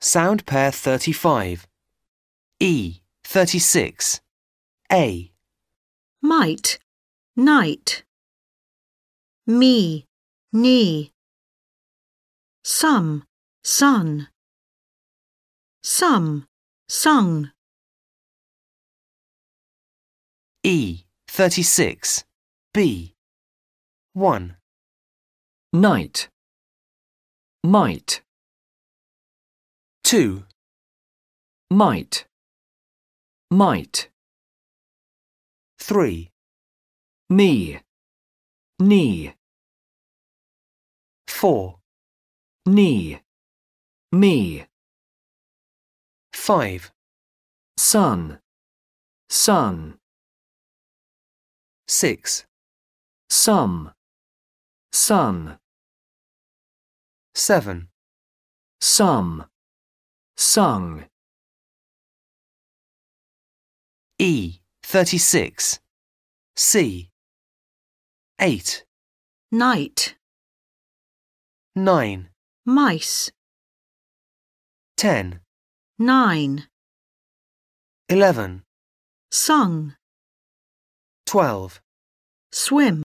Sound pair 35. E. 36. A. might, night. Me, knee. Some, sun. Some, sung. E. 36. B. 1. night, might, 2. might, might, 3. me, knee, 4. knee, me, 5. sun, sun, 6. some, sun, 7. some, sung, E. 36. C. 8. Night, 9. mice. 10. Nine, 11. sung. 12. Swim.